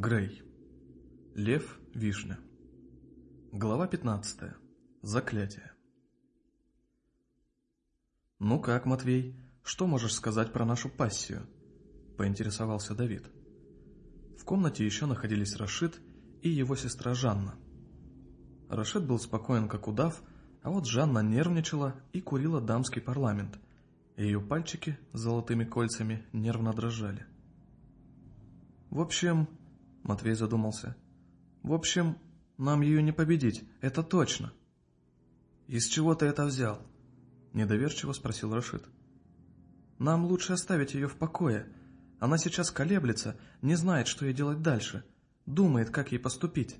Грей. Лев Вишня. Глава 15. Заклятие. «Ну как, Матвей, что можешь сказать про нашу пассию?» – поинтересовался Давид. В комнате еще находились Рашид и его сестра Жанна. Рашид был спокоен, как удав, а вот Жанна нервничала и курила дамский парламент, ее пальчики с золотыми кольцами нервно дрожали. «В общем, Матвей задумался. «В общем, нам ее не победить, это точно». «Из чего ты это взял?» Недоверчиво спросил Рашид. «Нам лучше оставить ее в покое. Она сейчас колеблется, не знает, что ей делать дальше. Думает, как ей поступить».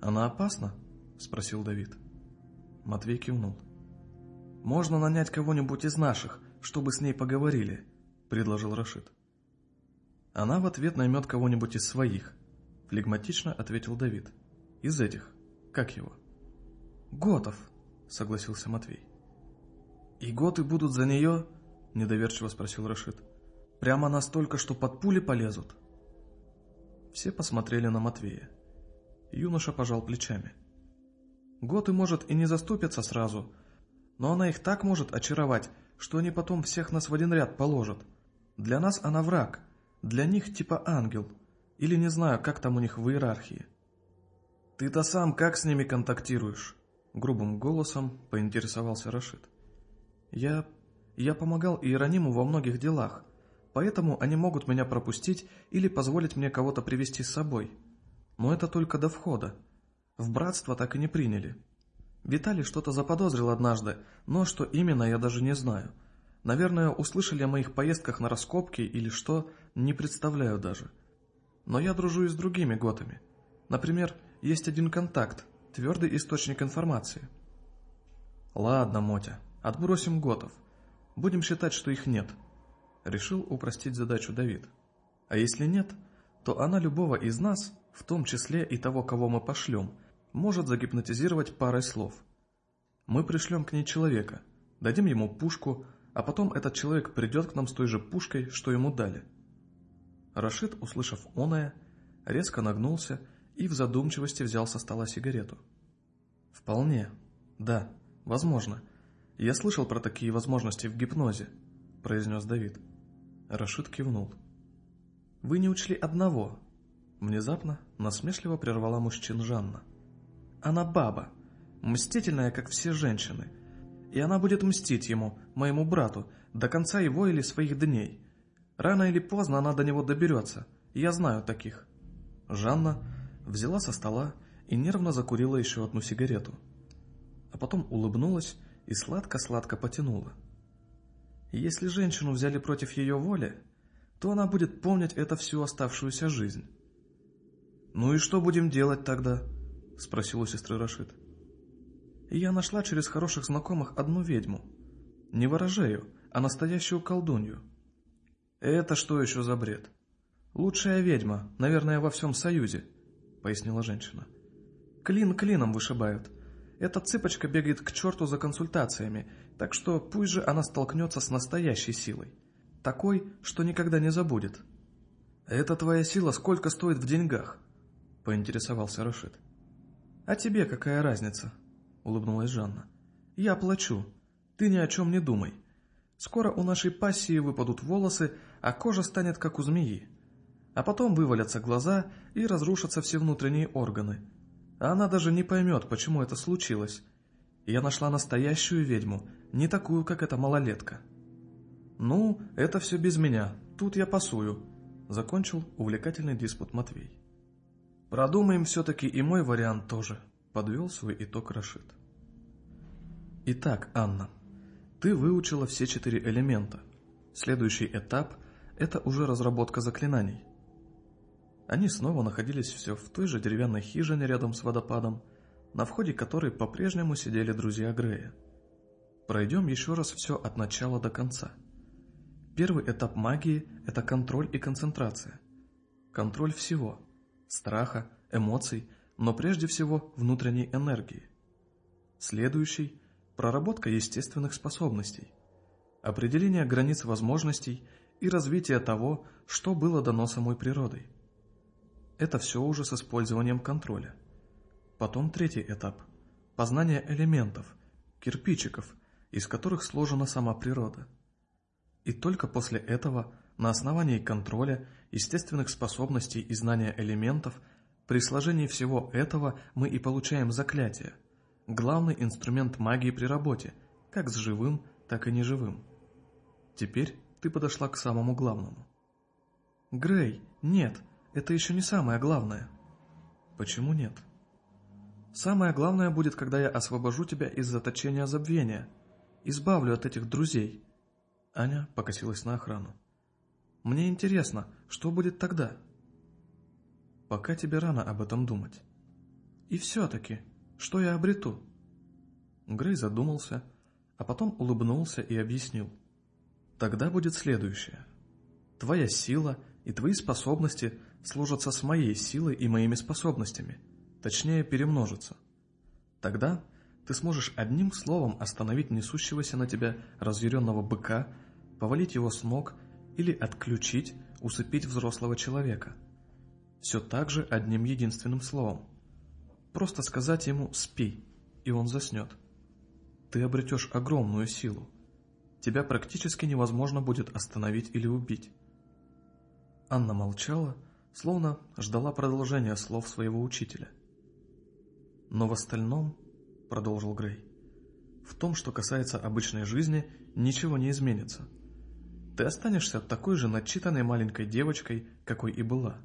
«Она опасна?» — спросил Давид. Матвей кивнул. «Можно нанять кого-нибудь из наших, чтобы с ней поговорили», — предложил Рашид. Она в ответ наймет кого-нибудь из своих, флегматично ответил Давид. Из этих. Как его? Готов, согласился Матвей. И готы будут за нее? Недоверчиво спросил Рашид. Прямо настолько, что под пули полезут? Все посмотрели на Матвея. Юноша пожал плечами. Готы, может, и не заступятся сразу, но она их так может очаровать, что они потом всех нас в один ряд положат. Для нас она враг, для них типа ангел. Или не знаю, как там у них в иерархии. «Ты-то сам как с ними контактируешь?» Грубым голосом поинтересовался Рашид. «Я... я помогал Иерониму во многих делах, поэтому они могут меня пропустить или позволить мне кого-то привести с собой. Но это только до входа. В братство так и не приняли. Виталий что-то заподозрил однажды, но что именно, я даже не знаю. Наверное, услышали о моих поездках на раскопки или что, не представляю даже. Но я дружу и с другими готами. Например, есть один контакт, твердый источник информации. Ладно, Мотя, отбросим готов. Будем считать, что их нет. Решил упростить задачу Давид. А если нет, то она любого из нас, в том числе и того, кого мы пошлем, может загипнотизировать парой слов. Мы пришлем к ней человека, дадим ему пушку, а потом этот человек придет к нам с той же пушкой, что ему дали. Рашид, услышав оное, резко нагнулся и в задумчивости взял со стола сигарету. «Вполне. Да, возможно. Я слышал про такие возможности в гипнозе», — произнес Давид. Рашид кивнул. «Вы не учли одного». Внезапно насмешливо прервала мужчин Жанна. «Она баба, мстительная, как все женщины, и она будет мстить ему, моему брату, до конца его или своих дней. Рано или поздно она до него доберется, я знаю таких». Жанна взяла со стола и нервно закурила еще одну сигарету. А потом улыбнулась и сладко-сладко потянула. Если женщину взяли против ее воли, то она будет помнить это всю оставшуюся жизнь. «Ну и что будем делать тогда?» — спросил у сестры Рашид я нашла через хороших знакомых одну ведьму. Не ворожею, а настоящую колдунью. Это что еще за бред? Лучшая ведьма, наверное, во всем Союзе, пояснила женщина. Клин клином вышибают. Эта цыпочка бегает к черту за консультациями, так что пусть же она столкнется с настоящей силой. Такой, что никогда не забудет. «Это твоя сила сколько стоит в деньгах?» — поинтересовался Рашид. «А тебе какая разница?» — улыбнулась Жанна. «Я плачу. Ты ни о чем не думай. Скоро у нашей пассии выпадут волосы, а кожа станет как у змеи. А потом вывалятся глаза и разрушатся все внутренние органы. А она даже не поймет, почему это случилось. Я нашла настоящую ведьму, не такую, как эта малолетка». «Ну, это все без меня. Тут я пасую», — закончил увлекательный диспут Матвей. «Продумаем все-таки и мой вариант тоже», — подвел свой итог Рашид. Итак, Анна, ты выучила все четыре элемента. Следующий этап – это уже разработка заклинаний. Они снова находились все в той же деревянной хижине рядом с водопадом, на входе которой по-прежнему сидели друзья Грея. Пройдем еще раз все от начала до конца. Первый этап магии – это контроль и концентрация. Контроль всего – страха, эмоций, но прежде всего внутренней энергии. Следующий проработка естественных способностей, определение границ возможностей и развитие того, что было дано самой природой. Это все уже с использованием контроля. Потом третий этап – познание элементов, кирпичиков, из которых сложена сама природа. И только после этого, на основании контроля, естественных способностей и знания элементов, при сложении всего этого мы и получаем заклятие, главный инструмент магии при работе, как с живым, так и неживым. Теперь ты подошла к самому главному. Грей, нет, это еще не самое главное. Почему нет? Самое главное будет, когда я освобожу тебя из заточения забвения, избавлю от этих друзей. Аня покосилась на охрану. Мне интересно, что будет тогда? Пока тебе рано об этом думать. И все-таки, что я обрету? Грей задумался, а потом улыбнулся и объяснил. Тогда будет следующее. Твоя сила и твои способности сложатся с моей силой и моими способностями, точнее перемножатся. Тогда ты сможешь одним словом остановить несущегося на тебя разъяренного быка, повалить его с ног или отключить, усыпить взрослого человека. Все так же одним единственным словом. Просто сказать ему «спи», и он заснет. Ты обретешь огромную силу. Тебя практически невозможно будет остановить или убить. Анна молчала, словно ждала продолжения слов своего учителя. «Но в остальном, — продолжил Грей, — в том, что касается обычной жизни, ничего не изменится. Ты останешься такой же начитанной маленькой девочкой, какой и была.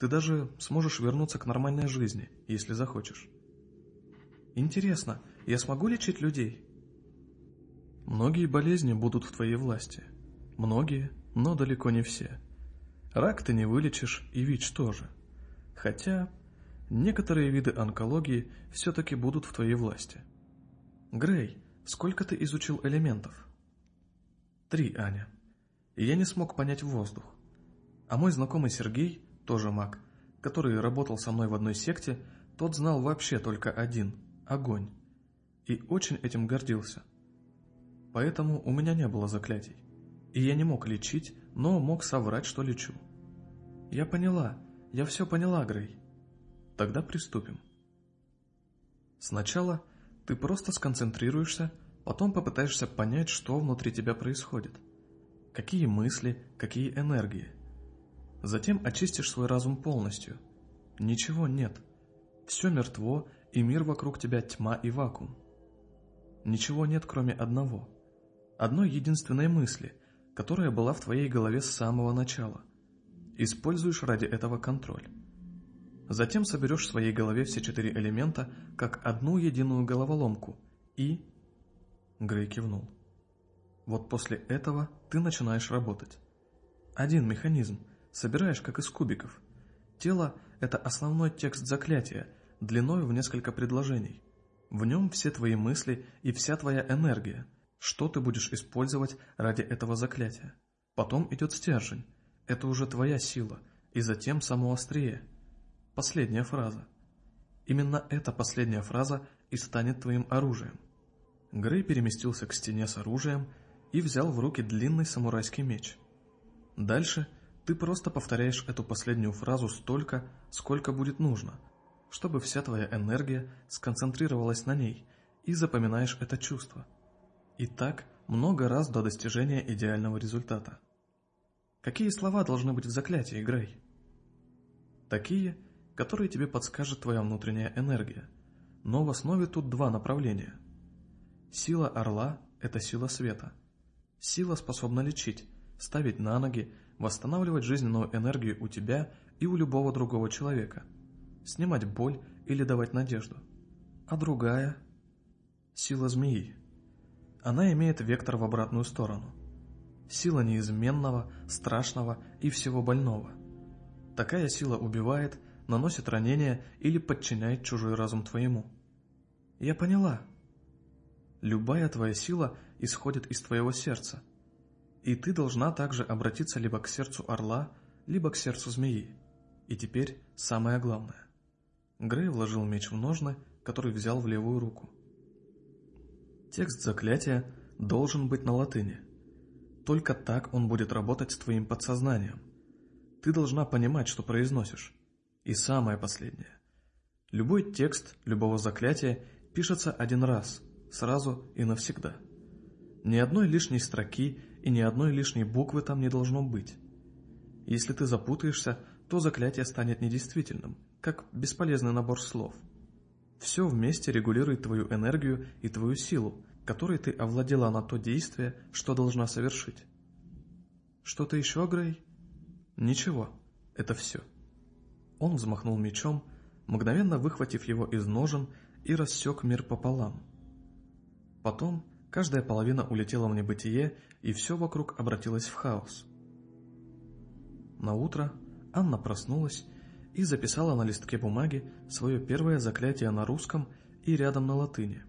Ты даже сможешь вернуться к нормальной жизни, если захочешь. Интересно, я смогу лечить людей?» Многие болезни будут в твоей власти. Многие, но далеко не все. Рак ты не вылечишь, и ВИЧ тоже. Хотя некоторые виды онкологии все-таки будут в твоей власти. Грей, сколько ты изучил элементов? Три, Аня. И я не смог понять воздух. А мой знакомый Сергей, тоже маг, который работал со мной в одной секте, тот знал вообще только один – огонь. И очень этим гордился. Поэтому у меня не было заклятий. И я не мог лечить, но мог соврать, что лечу. Я поняла, я все поняла, Грей. Тогда приступим. Сначала ты просто сконцентрируешься, потом попытаешься понять, что внутри тебя происходит. Какие мысли, какие энергии. Затем очистишь свой разум полностью. Ничего нет. Все мертво, и мир вокруг тебя тьма и вакуум. Ничего нет, кроме одного. Одной единственной мысли, которая была в твоей голове с самого начала. Используешь ради этого контроль. Затем соберешь в своей голове все четыре элемента как одну единую головоломку и... Грей кивнул. Вот после этого ты начинаешь работать. Один механизм, собираешь как из кубиков. Тело – это основной текст заклятия, длиной в несколько предложений. В нем все твои мысли и вся твоя энергия – что ты будешь использовать ради этого заклятия. Потом идет стержень. Это уже твоя сила. И затем само острие. Последняя фраза. Именно эта последняя фраза и станет твоим оружием. Грей переместился к стене с оружием и взял в руки длинный самурайский меч. Дальше ты просто повторяешь эту последнюю фразу столько, сколько будет нужно, чтобы вся твоя энергия сконцентрировалась на ней, и запоминаешь это чувство – и так много раз до достижения идеального результата. Какие слова должны быть в заклятии, Грей? Такие, которые тебе подскажет твоя внутренняя энергия. Но в основе тут два направления. Сила орла – это сила света. Сила способна лечить, ставить на ноги, восстанавливать жизненную энергию у тебя и у любого другого человека, снимать боль или давать надежду. А другая – сила змеи она имеет вектор в обратную сторону. Сила неизменного, страшного и всего больного. Такая сила убивает, наносит ранения или подчиняет чужой разум твоему. Я поняла. Любая твоя сила исходит из твоего сердца. И ты должна также обратиться либо к сердцу орла, либо к сердцу змеи. И теперь самое главное. Грей вложил меч в ножны, который взял в левую руку. Текст заклятия должен быть на латыни. Только так он будет работать с твоим подсознанием. Ты должна понимать, что произносишь. И самое последнее. Любой текст любого заклятия пишется один раз, сразу и навсегда. Ни одной лишней строки и ни одной лишней буквы там не должно быть. Если ты запутаешься, то заклятие станет недействительным, как бесполезный набор слов. Все вместе регулирует твою энергию и твою силу, которой ты овладела на то действие, что должна совершить. Что-то еще, Грей? Ничего, это все. Он взмахнул мечом, мгновенно выхватив его из ножен и рассек мир пополам. Потом каждая половина улетела в небытие, и все вокруг обратилось в хаос. На утро Анна проснулась и записала на листке бумаги свое первое заклятие на русском и рядом на латыни.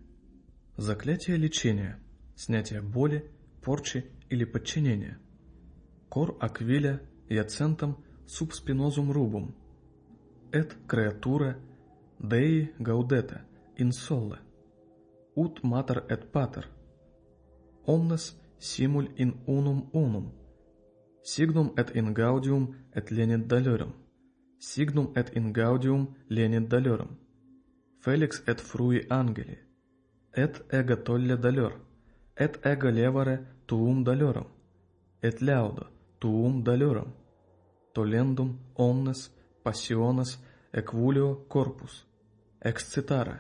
Заклятие лечения, снятие боли, порчи или подчинения. Кор аквиля яцентом субспинозум рубум. Эт креатура gaudete in sole, ut mater et pater, omnes simul in unum unum, signum et in gaudium et lenit dalorum, signum et in gaudium lenit dalorum, felix et frui angeli, et ega tolle dalor, et ega levare tuum dalorum, et laudo tuum dalorum, tolendum omnes passiones equulio corpus, Excitare.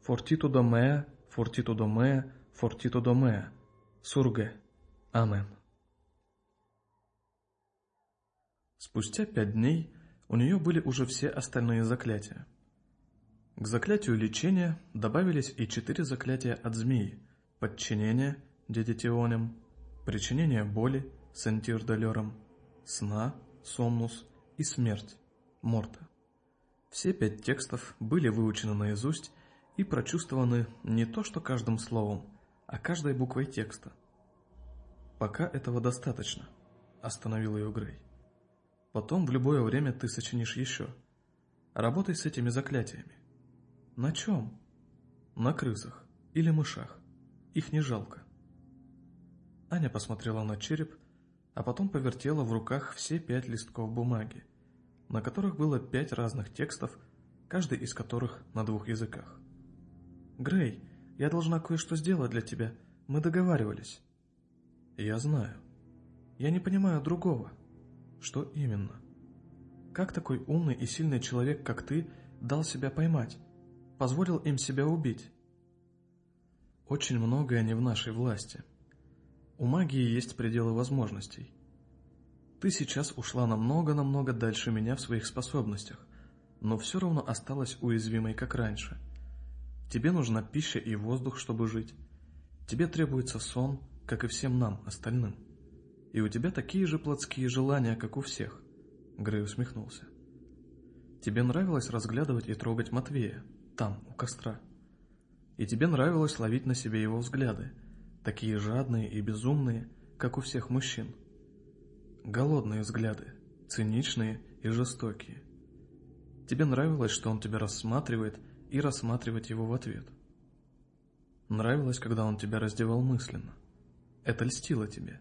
Fortitudo mea, fortitudo mea, fortitudo mea. Сурге. Амен. Спустя пять дней у нее были уже все остальные заклятия. К заклятию лечения добавились и четыре заклятия от змеи, подчинение дедитионем, причинение боли сентирдалером, сна сомнус и смерть морта. Все пять текстов были выучены наизусть и прочувствованы не то что каждым словом, а каждой буквой текста. «Пока этого достаточно», — остановил ее Грей. «Потом в любое время ты сочинишь еще. Работай с этими заклятиями». «На чем?» «На крысах или мышах. Их не жалко». Аня посмотрела на череп, а потом повертела в руках все пять листков бумаги на которых было пять разных текстов, каждый из которых на двух языках. «Грей, я должна кое-что сделать для тебя. Мы договаривались». «Я знаю. Я не понимаю другого». «Что именно?» «Как такой умный и сильный человек, как ты, дал себя поймать? Позволил им себя убить?» «Очень многое не в нашей власти. У магии есть пределы возможностей. Ты сейчас ушла намного-намного дальше меня в своих способностях, но все равно осталась уязвимой, как раньше. Тебе нужна пища и воздух, чтобы жить. Тебе требуется сон, как и всем нам, остальным. И у тебя такие же плотские желания, как у всех. Грей усмехнулся. Тебе нравилось разглядывать и трогать Матвея, там, у костра. И тебе нравилось ловить на себе его взгляды, такие жадные и безумные, как у всех мужчин. Голодные взгляды, циничные и жестокие. Тебе нравилось, что он тебя рассматривает, и рассматривать его в ответ. Нравилось, когда он тебя раздевал мысленно. Это льстило тебе.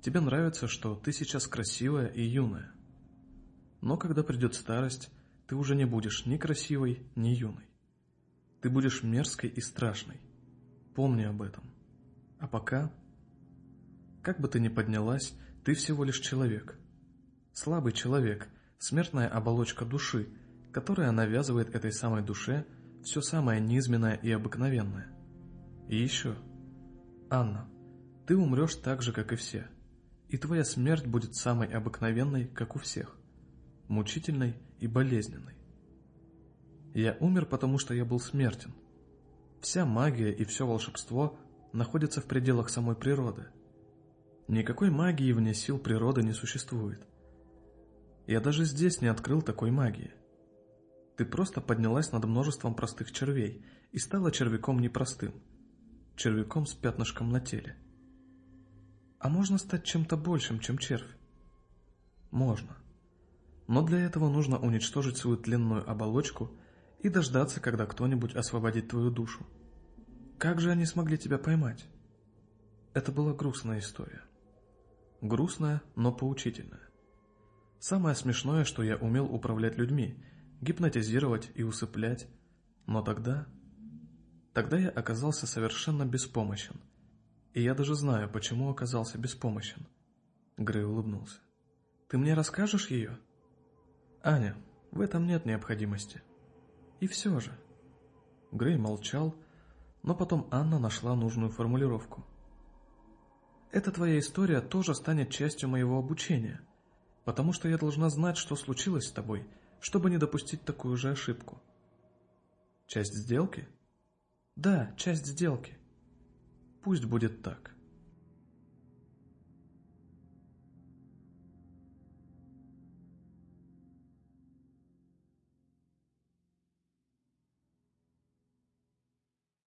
Тебе нравится, что ты сейчас красивая и юная. Но когда придет старость, ты уже не будешь ни красивой, ни юной. Ты будешь мерзкой и страшной. Помни об этом. А пока... Как бы ты ни поднялась, ты всего лишь человек. Слабый человек, смертная оболочка души, которая навязывает этой самой душе все самое низменное и обыкновенное. И еще. Анна, ты умрешь так же, как и все. И твоя смерть будет самой обыкновенной, как у всех. Мучительной и болезненной. Я умер, потому что я был смертен. Вся магия и все волшебство находятся в пределах самой природы – Никакой магии вне сил природы не существует. Я даже здесь не открыл такой магии. Ты просто поднялась над множеством простых червей и стала червяком непростым, червяком с пятнышком на теле. А можно стать чем-то большим, чем червь? Можно. Но для этого нужно уничтожить свою тленную оболочку и дождаться, когда кто-нибудь освободит твою душу. Как же они смогли тебя поймать? Это была грустная история грустная, но поучительная. Самое смешное, что я умел управлять людьми, гипнотизировать и усыплять. Но тогда... Тогда я оказался совершенно беспомощен. И я даже знаю, почему оказался беспомощен. Грей улыбнулся. Ты мне расскажешь ее? Аня, в этом нет необходимости. И все же. Грей молчал, но потом Анна нашла нужную формулировку. Эта твоя история тоже станет частью моего обучения, потому что я должна знать, что случилось с тобой, чтобы не допустить такую же ошибку. Часть сделки? Да, часть сделки. Пусть будет так.